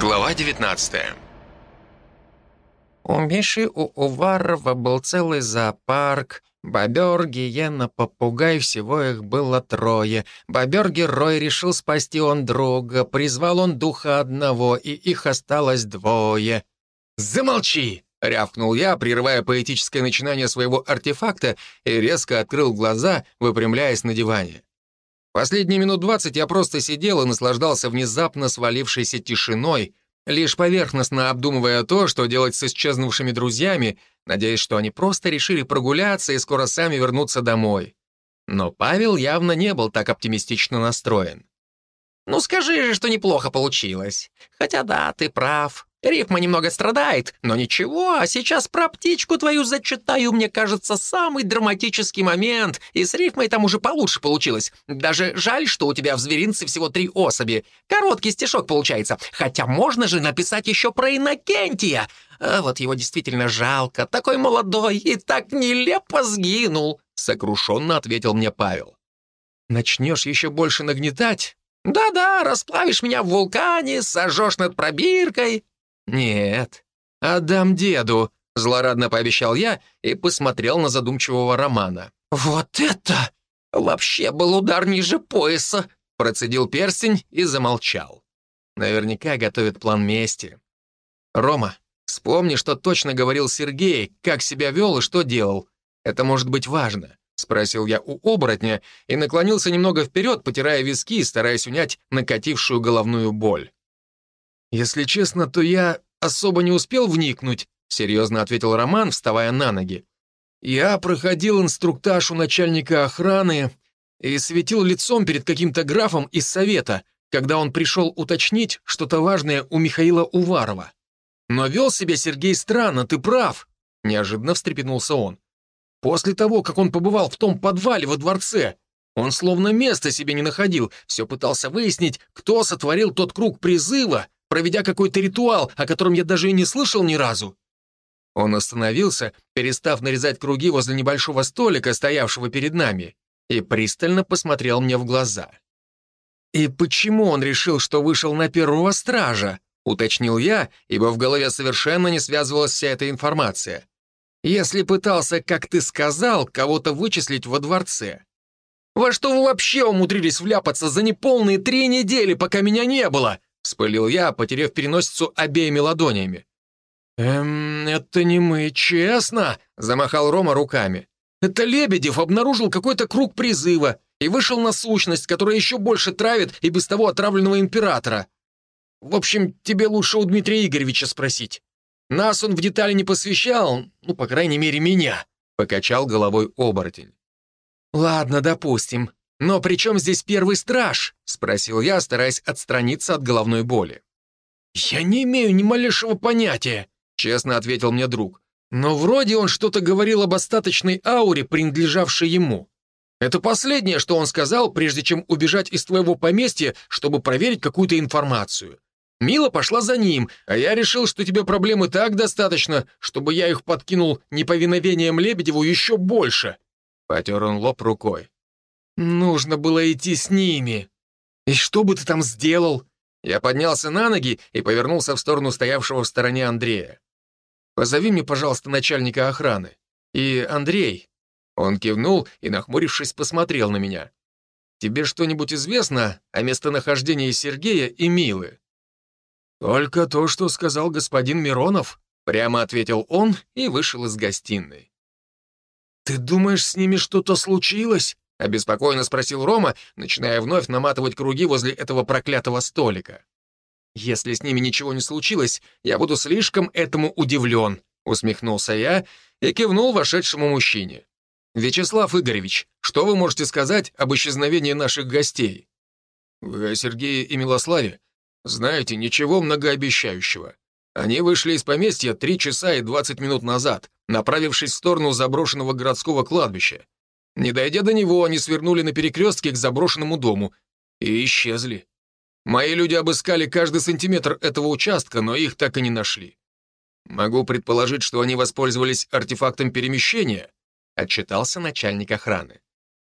Глава 19 У Миши у Уварова был целый зоопарк. Бобер, гиена, попугай, всего их было трое. Бобер-герой решил спасти он друга, призвал он духа одного, и их осталось двое. «Замолчи!» — рявкнул я, прерывая поэтическое начинание своего артефакта и резко открыл глаза, выпрямляясь на диване. Последние минут двадцать я просто сидел и наслаждался внезапно свалившейся тишиной, лишь поверхностно обдумывая то, что делать с исчезнувшими друзьями, надеясь, что они просто решили прогуляться и скоро сами вернуться домой. Но Павел явно не был так оптимистично настроен. «Ну скажи же, что неплохо получилось. Хотя да, ты прав. Рифма немного страдает, но ничего, а сейчас про птичку твою зачитаю, мне кажется, самый драматический момент, и с рифмой там уже получше получилось. Даже жаль, что у тебя в зверинце всего три особи. Короткий стишок получается, хотя можно же написать еще про Иннокентия. А вот его действительно жалко, такой молодой и так нелепо сгинул, сокрушенно ответил мне Павел. Начнешь еще больше нагнетать? Да-да, расплавишь меня в вулкане, сожжешь над пробиркой, «Нет, отдам деду», — злорадно пообещал я и посмотрел на задумчивого Романа. «Вот это вообще был удар ниже пояса», — процедил перстень и замолчал. Наверняка готовит план мести. «Рома, вспомни, что точно говорил Сергей, как себя вел и что делал. Это может быть важно», — спросил я у оборотня и наклонился немного вперед, потирая виски, стараясь унять накатившую головную боль. «Если честно, то я особо не успел вникнуть», — серьезно ответил Роман, вставая на ноги. «Я проходил инструктаж у начальника охраны и светил лицом перед каким-то графом из совета, когда он пришел уточнить что-то важное у Михаила Уварова. Но вел себя Сергей странно, ты прав», — неожиданно встрепенулся он. «После того, как он побывал в том подвале во дворце, он словно места себе не находил, все пытался выяснить, кто сотворил тот круг призыва, проведя какой-то ритуал, о котором я даже и не слышал ни разу. Он остановился, перестав нарезать круги возле небольшого столика, стоявшего перед нами, и пристально посмотрел мне в глаза. «И почему он решил, что вышел на первого стража?» — уточнил я, ибо в голове совершенно не связывалась вся эта информация. «Если пытался, как ты сказал, кого-то вычислить во дворце. Во что вы вообще умудрились вляпаться за неполные три недели, пока меня не было?» — вспылил я, потеряв переносицу обеими ладонями. «Эм, это не мы, честно!» — замахал Рома руками. «Это Лебедев обнаружил какой-то круг призыва и вышел на сущность, которая еще больше травит и без того отравленного императора. В общем, тебе лучше у Дмитрия Игоревича спросить. Нас он в детали не посвящал, ну, по крайней мере, меня», — покачал головой оборотень. «Ладно, допустим. «Но при чем здесь первый страж?» — спросил я, стараясь отстраниться от головной боли. «Я не имею ни малейшего понятия», — честно ответил мне друг. «Но вроде он что-то говорил об остаточной ауре, принадлежавшей ему. Это последнее, что он сказал, прежде чем убежать из твоего поместья, чтобы проверить какую-то информацию. Мила пошла за ним, а я решил, что тебе проблемы так достаточно, чтобы я их подкинул неповиновением Лебедеву еще больше». Потер он лоб рукой. Нужно было идти с ними. И что бы ты там сделал? Я поднялся на ноги и повернулся в сторону стоявшего в стороне Андрея. «Позови мне, пожалуйста, начальника охраны. И Андрей». Он кивнул и, нахмурившись, посмотрел на меня. «Тебе что-нибудь известно о местонахождении Сергея и Милы?» «Только то, что сказал господин Миронов», — прямо ответил он и вышел из гостиной. «Ты думаешь, с ними что-то случилось?» — обеспокоенно спросил Рома, начиная вновь наматывать круги возле этого проклятого столика. «Если с ними ничего не случилось, я буду слишком этому удивлен», — усмехнулся я и кивнул вошедшему мужчине. «Вячеслав Игоревич, что вы можете сказать об исчезновении наших гостей?» «Вы о Сергее и Милославе? Знаете, ничего многообещающего. Они вышли из поместья три часа и двадцать минут назад, направившись в сторону заброшенного городского кладбища. Не дойдя до него, они свернули на перекрестке к заброшенному дому и исчезли. Мои люди обыскали каждый сантиметр этого участка, но их так и не нашли. Могу предположить, что они воспользовались артефактом перемещения, отчитался начальник охраны.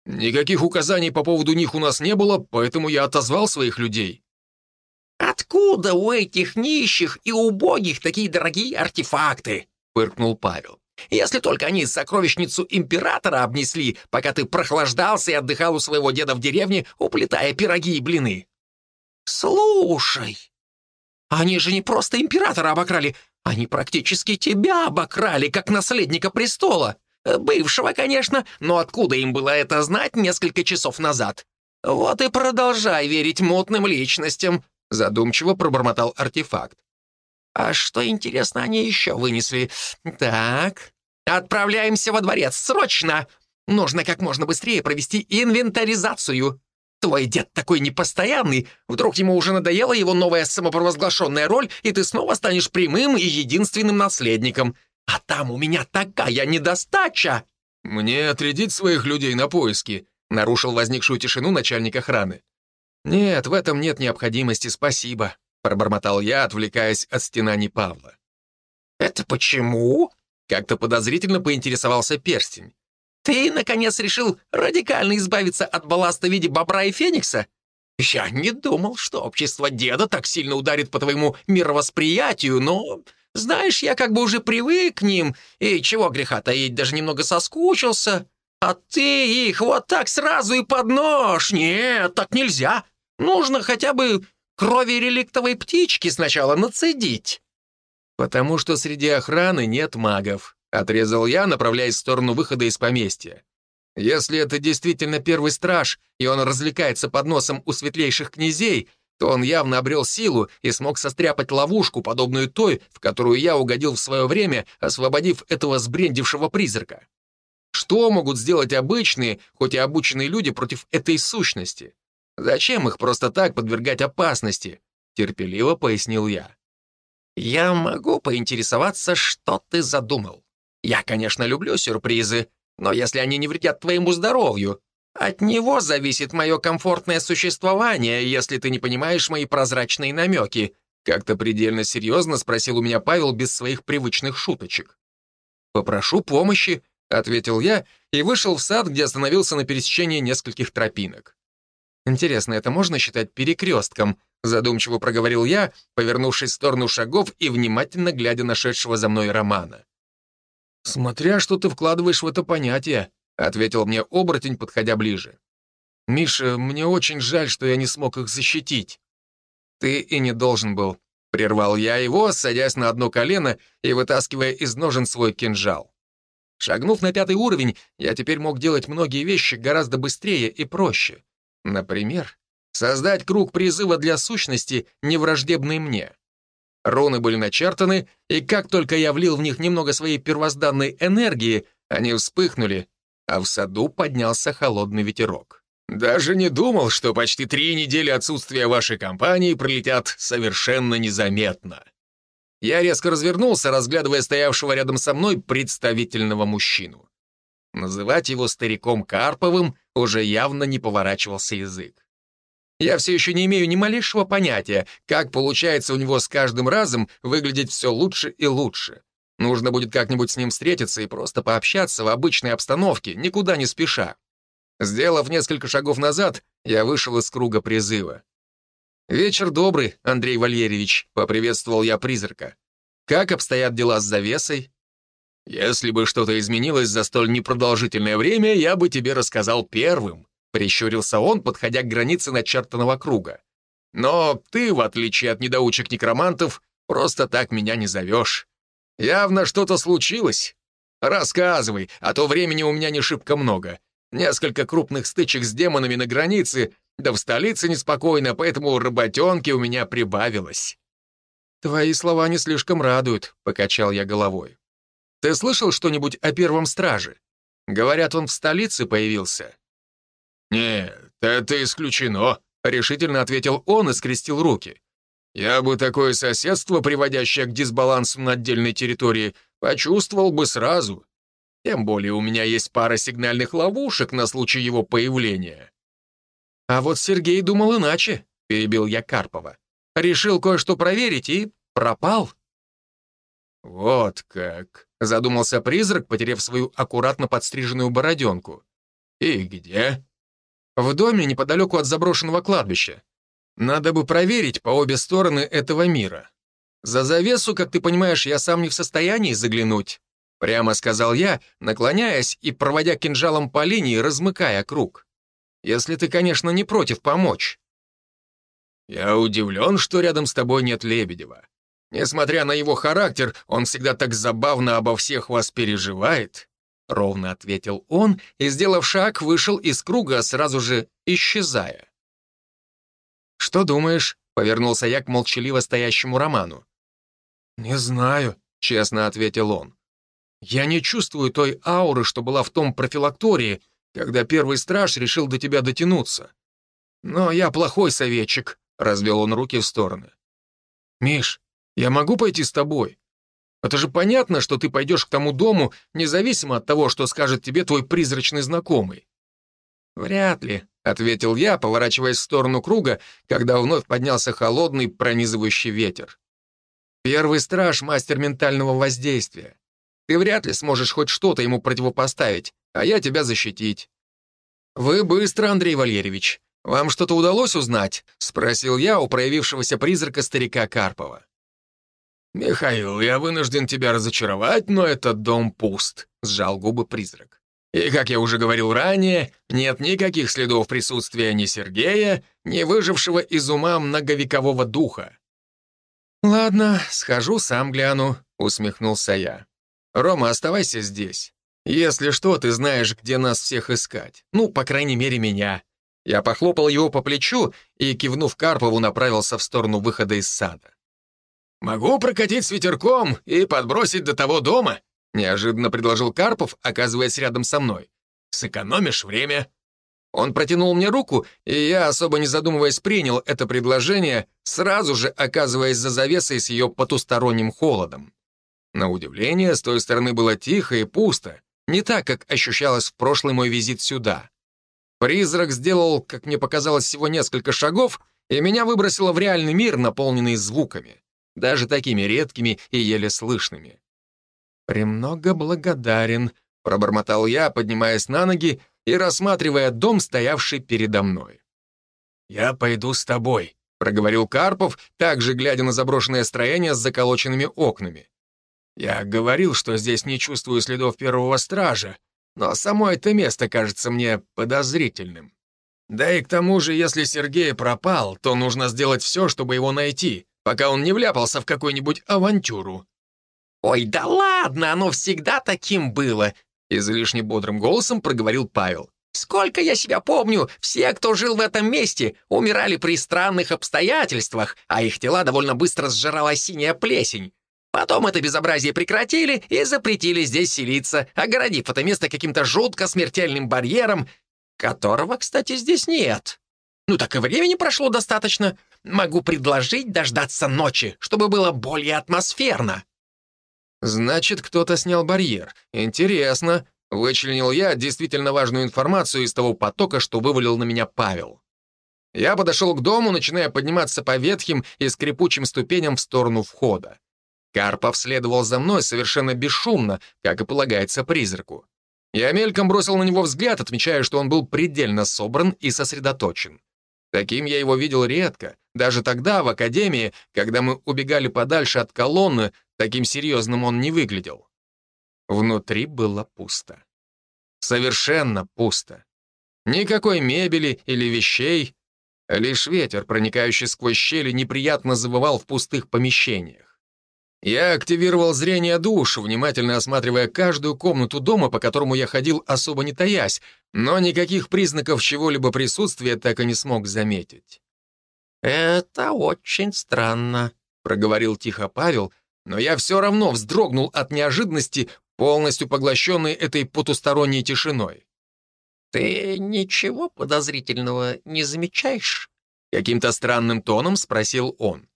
Никаких указаний по поводу них у нас не было, поэтому я отозвал своих людей. откуда у этих нищих и убогих такие дорогие артефакты?» — фыркнул Павел. «Если только они сокровищницу императора обнесли, пока ты прохлаждался и отдыхал у своего деда в деревне, уплетая пироги и блины». «Слушай, они же не просто императора обокрали, они практически тебя обокрали, как наследника престола. Бывшего, конечно, но откуда им было это знать несколько часов назад? Вот и продолжай верить мутным личностям», — задумчиво пробормотал артефакт. «А что, интересно, они еще вынесли? Так, отправляемся во дворец, срочно! Нужно как можно быстрее провести инвентаризацию. Твой дед такой непостоянный, вдруг ему уже надоела его новая самопровозглашенная роль, и ты снова станешь прямым и единственным наследником. А там у меня такая недостача!» «Мне отрядить своих людей на поиски», — нарушил возникшую тишину начальник охраны. «Нет, в этом нет необходимости, спасибо», — пробормотал я, отвлекаясь от стенаний Павла. «Это почему?» — как-то подозрительно поинтересовался перстень. «Ты, наконец, решил радикально избавиться от балласта в виде бобра и феникса? Я не думал, что общество деда так сильно ударит по твоему мировосприятию, но, знаешь, я как бы уже привык к ним, и чего греха таить, даже немного соскучился. А ты их вот так сразу и под нож. Нет, так нельзя. Нужно хотя бы крови реликтовой птички сначала нацедить». «Потому что среди охраны нет магов», — отрезал я, направляясь в сторону выхода из поместья. «Если это действительно первый страж, и он развлекается под носом у светлейших князей, то он явно обрел силу и смог состряпать ловушку, подобную той, в которую я угодил в свое время, освободив этого сбрендившего призрака. Что могут сделать обычные, хоть и обученные люди против этой сущности? Зачем их просто так подвергать опасности? Терпеливо пояснил я. «Я могу поинтересоваться, что ты задумал. Я, конечно, люблю сюрпризы, но если они не вредят твоему здоровью, от него зависит мое комфортное существование, если ты не понимаешь мои прозрачные намеки», как-то предельно серьезно спросил у меня Павел без своих привычных шуточек. «Попрошу помощи», — ответил я и вышел в сад, где остановился на пересечении нескольких тропинок. «Интересно, это можно считать перекрестком?» — задумчиво проговорил я, повернувшись в сторону шагов и внимательно глядя на шедшего за мной Романа. «Смотря что ты вкладываешь в это понятие», — ответил мне оборотень, подходя ближе. «Миша, мне очень жаль, что я не смог их защитить». «Ты и не должен был», — прервал я его, садясь на одно колено и вытаскивая из ножен свой кинжал. Шагнув на пятый уровень, я теперь мог делать многие вещи гораздо быстрее и проще. Например, создать круг призыва для сущности, невраждебной мне. Руны были начертаны, и как только я влил в них немного своей первозданной энергии, они вспыхнули, а в саду поднялся холодный ветерок. Даже не думал, что почти три недели отсутствия вашей компании пролетят совершенно незаметно. Я резко развернулся, разглядывая стоявшего рядом со мной представительного мужчину. Называть его стариком Карповым уже явно не поворачивался язык. Я все еще не имею ни малейшего понятия, как получается у него с каждым разом выглядеть все лучше и лучше. Нужно будет как-нибудь с ним встретиться и просто пообщаться в обычной обстановке, никуда не спеша. Сделав несколько шагов назад, я вышел из круга призыва. «Вечер добрый, Андрей Валерьевич», — поприветствовал я призрака. «Как обстоят дела с завесой?» «Если бы что-то изменилось за столь непродолжительное время, я бы тебе рассказал первым», — прищурился он, подходя к границе начертанного круга. «Но ты, в отличие от недоучек-некромантов, просто так меня не зовешь. Явно что-то случилось. Рассказывай, а то времени у меня не шибко много. Несколько крупных стычек с демонами на границе, да в столице неспокойно, поэтому работенки у меня прибавилось». «Твои слова не слишком радуют», — покачал я головой. «Ты слышал что-нибудь о первом страже? Говорят, он в столице появился». «Нет, это исключено», — решительно ответил он и скрестил руки. «Я бы такое соседство, приводящее к дисбалансу на отдельной территории, почувствовал бы сразу. Тем более у меня есть пара сигнальных ловушек на случай его появления». «А вот Сергей думал иначе», — перебил я Карпова. «Решил кое-что проверить и пропал». «Вот как», — задумался призрак, потеряв свою аккуратно подстриженную бороденку. «И где?» В доме неподалеку от заброшенного кладбища. Надо бы проверить по обе стороны этого мира. За завесу, как ты понимаешь, я сам не в состоянии заглянуть. Прямо сказал я, наклоняясь и проводя кинжалом по линии, размыкая круг. Если ты, конечно, не против помочь. Я удивлен, что рядом с тобой нет Лебедева. Несмотря на его характер, он всегда так забавно обо всех вас переживает. Ровно ответил он и, сделав шаг, вышел из круга, сразу же исчезая. «Что думаешь?» — повернулся я к молчаливо стоящему Роману. «Не знаю», — честно ответил он. «Я не чувствую той ауры, что была в том профилактории, когда первый страж решил до тебя дотянуться. Но я плохой советчик», — развел он руки в стороны. «Миш, я могу пойти с тобой? Это же понятно, что ты пойдешь к тому дому, независимо от того, что скажет тебе твой призрачный знакомый». «Вряд ли», — ответил я, поворачиваясь в сторону круга, когда вновь поднялся холодный, пронизывающий ветер. «Первый страж — мастер ментального воздействия. Ты вряд ли сможешь хоть что-то ему противопоставить, а я тебя защитить». «Вы быстро, Андрей Валерьевич. Вам что-то удалось узнать?» — спросил я у проявившегося призрака старика Карпова. «Михаил, я вынужден тебя разочаровать, но этот дом пуст», — сжал губы призрак. «И, как я уже говорил ранее, нет никаких следов присутствия ни Сергея, ни выжившего из ума многовекового духа». «Ладно, схожу, сам гляну», — усмехнулся я. «Рома, оставайся здесь. Если что, ты знаешь, где нас всех искать. Ну, по крайней мере, меня». Я похлопал его по плечу и, кивнув Карпову, направился в сторону выхода из сада. «Могу прокатить с ветерком и подбросить до того дома», неожиданно предложил Карпов, оказываясь рядом со мной. «Сэкономишь время». Он протянул мне руку, и я, особо не задумываясь, принял это предложение, сразу же оказываясь за завесой с ее потусторонним холодом. На удивление, с той стороны было тихо и пусто, не так, как ощущалось в прошлый мой визит сюда. Призрак сделал, как мне показалось, всего несколько шагов, и меня выбросило в реальный мир, наполненный звуками даже такими редкими и еле слышными. «Премного благодарен», — пробормотал я, поднимаясь на ноги и рассматривая дом, стоявший передо мной. «Я пойду с тобой», — проговорил Карпов, также глядя на заброшенное строение с заколоченными окнами. «Я говорил, что здесь не чувствую следов первого стража, но само это место кажется мне подозрительным. Да и к тому же, если Сергей пропал, то нужно сделать все, чтобы его найти, пока он не вляпался в какую-нибудь авантюру. «Ой, да ладно, оно всегда таким было», — излишне бодрым голосом проговорил Павел. «Сколько я себя помню, все, кто жил в этом месте, умирали при странных обстоятельствах, а их тела довольно быстро сжирала синяя плесень. Потом это безобразие прекратили и запретили здесь селиться, огородив это место каким-то жутко смертельным барьером, которого, кстати, здесь нет. Ну так и времени прошло достаточно. Могу предложить дождаться ночи, чтобы было более атмосферно». «Значит, кто-то снял барьер. Интересно». Вычленил я действительно важную информацию из того потока, что вывалил на меня Павел. Я подошел к дому, начиная подниматься по ветхим и скрипучим ступеням в сторону входа. Карпов следовал за мной совершенно бесшумно, как и полагается призраку. Я мельком бросил на него взгляд, отмечая, что он был предельно собран и сосредоточен. Таким я его видел редко. Даже тогда, в академии, когда мы убегали подальше от колонны, таким серьезным он не выглядел. Внутри было пусто. Совершенно пусто. Никакой мебели или вещей. Лишь ветер, проникающий сквозь щели, неприятно завывал в пустых помещениях. Я активировал зрение душ, внимательно осматривая каждую комнату дома, по которому я ходил, особо не таясь, но никаких признаков чего-либо присутствия так и не смог заметить. «Это очень странно», — проговорил тихо Павел, но я все равно вздрогнул от неожиданности, полностью поглощенной этой потусторонней тишиной. «Ты ничего подозрительного не замечаешь?» Каким-то странным тоном спросил он.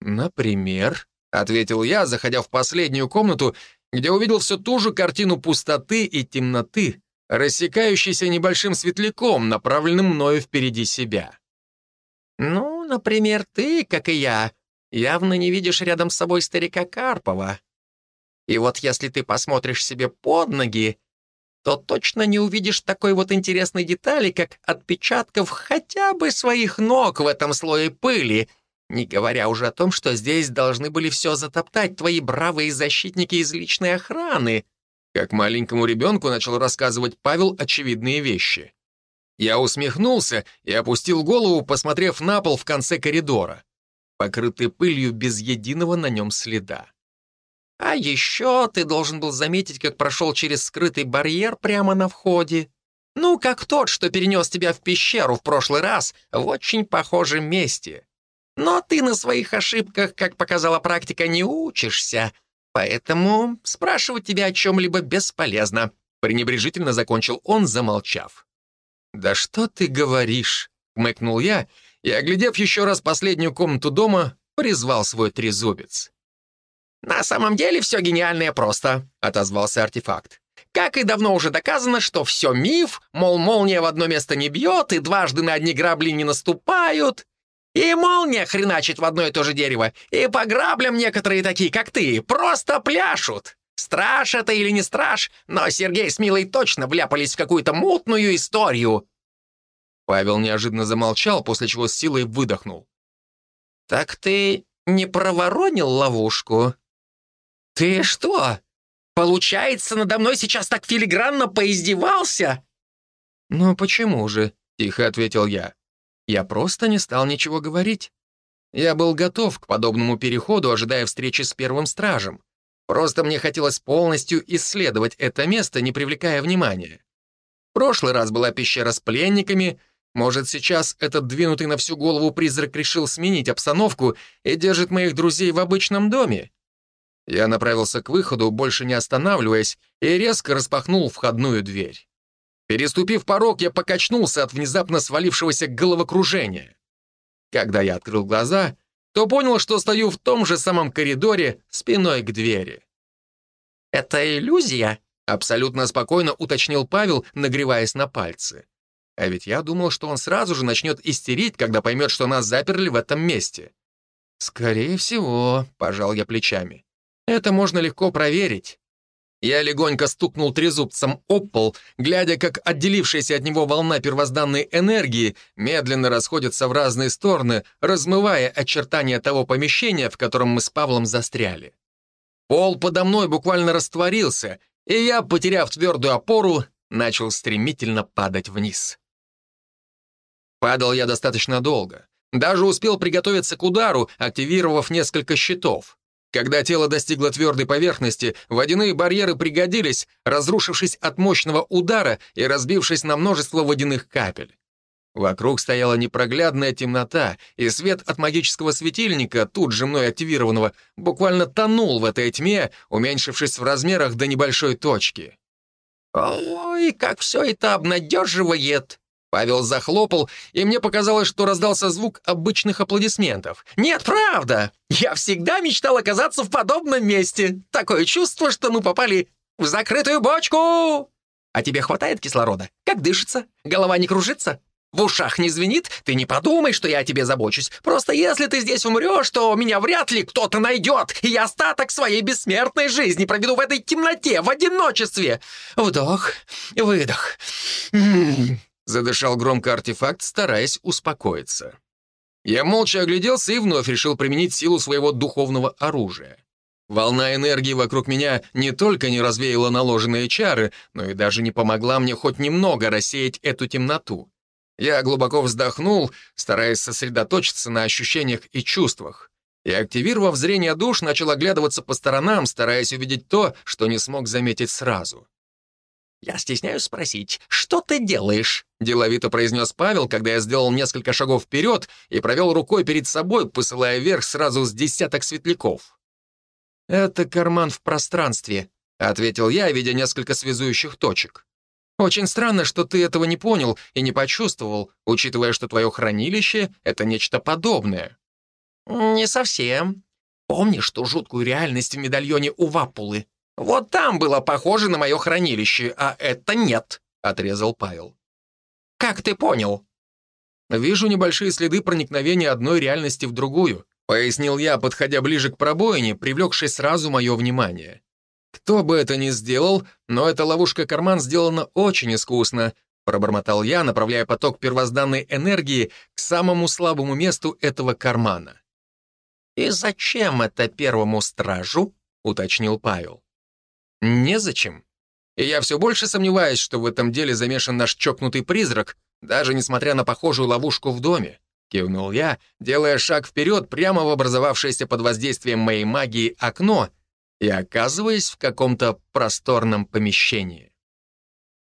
«Например?» — ответил я, заходя в последнюю комнату, где увидел всю ту же картину пустоты и темноты, рассекающейся небольшим светляком, направленным мною впереди себя. «Ну, например, ты, как и я, явно не видишь рядом с собой старика Карпова. И вот если ты посмотришь себе под ноги, то точно не увидишь такой вот интересной детали, как отпечатков хотя бы своих ног в этом слое пыли, не говоря уже о том, что здесь должны были все затоптать твои бравые защитники из личной охраны. Как маленькому ребенку начал рассказывать Павел очевидные вещи. Я усмехнулся и опустил голову, посмотрев на пол в конце коридора, покрытый пылью без единого на нем следа. А еще ты должен был заметить, как прошел через скрытый барьер прямо на входе. Ну, как тот, что перенес тебя в пещеру в прошлый раз в очень похожем месте. Но ты на своих ошибках, как показала практика, не учишься, поэтому спрашивать тебя о чем-либо бесполезно», пренебрежительно закончил он, замолчав. «Да что ты говоришь?» — хмыкнул я и, оглядев еще раз последнюю комнату дома, призвал свой трезубец. «На самом деле все гениальное просто», — отозвался артефакт. «Как и давно уже доказано, что все миф, мол, молния в одно место не бьет и дважды на одни грабли не наступают, и молния хреначит в одно и то же дерево, и по граблям некоторые такие, как ты, просто пляшут. Страж это или не страж, но Сергей с Милой точно вляпались в какую-то мутную историю». Павел неожиданно замолчал, после чего с силой выдохнул. «Так ты не проворонил ловушку?» «Ты что, получается, надо мной сейчас так филигранно поиздевался?» «Ну почему же?» — тихо ответил я. «Я просто не стал ничего говорить. Я был готов к подобному переходу, ожидая встречи с первым стражем. Просто мне хотелось полностью исследовать это место, не привлекая внимания. Прошлый раз была пещера с пленниками, может, сейчас этот двинутый на всю голову призрак решил сменить обстановку и держит моих друзей в обычном доме? Я направился к выходу, больше не останавливаясь, и резко распахнул входную дверь. Переступив порог, я покачнулся от внезапно свалившегося головокружения. Когда я открыл глаза, то понял, что стою в том же самом коридоре спиной к двери. «Это иллюзия?» — абсолютно спокойно уточнил Павел, нагреваясь на пальцы. А ведь я думал, что он сразу же начнет истерить, когда поймет, что нас заперли в этом месте. «Скорее всего», — пожал я плечами. Это можно легко проверить. Я легонько стукнул трезубцем об пол, глядя, как отделившаяся от него волна первозданной энергии медленно расходится в разные стороны, размывая очертания того помещения, в котором мы с Павлом застряли. Пол подо мной буквально растворился, и я, потеряв твердую опору, начал стремительно падать вниз. Падал я достаточно долго. Даже успел приготовиться к удару, активировав несколько щитов. Когда тело достигло твердой поверхности, водяные барьеры пригодились, разрушившись от мощного удара и разбившись на множество водяных капель. Вокруг стояла непроглядная темнота, и свет от магического светильника, тут же мной активированного, буквально тонул в этой тьме, уменьшившись в размерах до небольшой точки. «Ой, как все это обнадеживает!» Павел захлопал, и мне показалось, что раздался звук обычных аплодисментов. «Нет, правда! Я всегда мечтал оказаться в подобном месте. Такое чувство, что мы попали в закрытую бочку! А тебе хватает кислорода? Как дышится? Голова не кружится? В ушах не звенит? Ты не подумай, что я о тебе забочусь. Просто если ты здесь умрешь, то меня вряд ли кто-то найдет, и я остаток своей бессмертной жизни проведу в этой темноте, в одиночестве. Вдох, выдох. Задышал громко артефакт, стараясь успокоиться. Я молча огляделся и вновь решил применить силу своего духовного оружия. Волна энергии вокруг меня не только не развеяла наложенные чары, но и даже не помогла мне хоть немного рассеять эту темноту. Я глубоко вздохнул, стараясь сосредоточиться на ощущениях и чувствах. И, активировав зрение душ, начал оглядываться по сторонам, стараясь увидеть то, что не смог заметить сразу. «Я стесняюсь спросить, что ты делаешь?» — деловито произнес Павел, когда я сделал несколько шагов вперед и провел рукой перед собой, посылая вверх сразу с десяток светляков. «Это карман в пространстве», — ответил я, видя несколько связующих точек. «Очень странно, что ты этого не понял и не почувствовал, учитывая, что твое хранилище — это нечто подобное». «Не совсем. Помнишь ту жуткую реальность в медальоне у Вапулы? Вот там было похоже на мое хранилище, а это нет», — отрезал Павел. «Как ты понял?» «Вижу небольшие следы проникновения одной реальности в другую», — пояснил я, подходя ближе к пробоине, привлекшей сразу мое внимание. Кто бы это ни сделал, но эта ловушка-карман сделана очень искусно, пробормотал я, направляя поток первозданной энергии к самому слабому месту этого кармана. «И зачем это первому стражу?» — уточнил Павел. «Незачем. И я все больше сомневаюсь, что в этом деле замешан наш чокнутый призрак, даже несмотря на похожую ловушку в доме», — кивнул я, делая шаг вперед прямо в образовавшееся под воздействием моей магии окно и оказываясь в каком-то просторном помещении.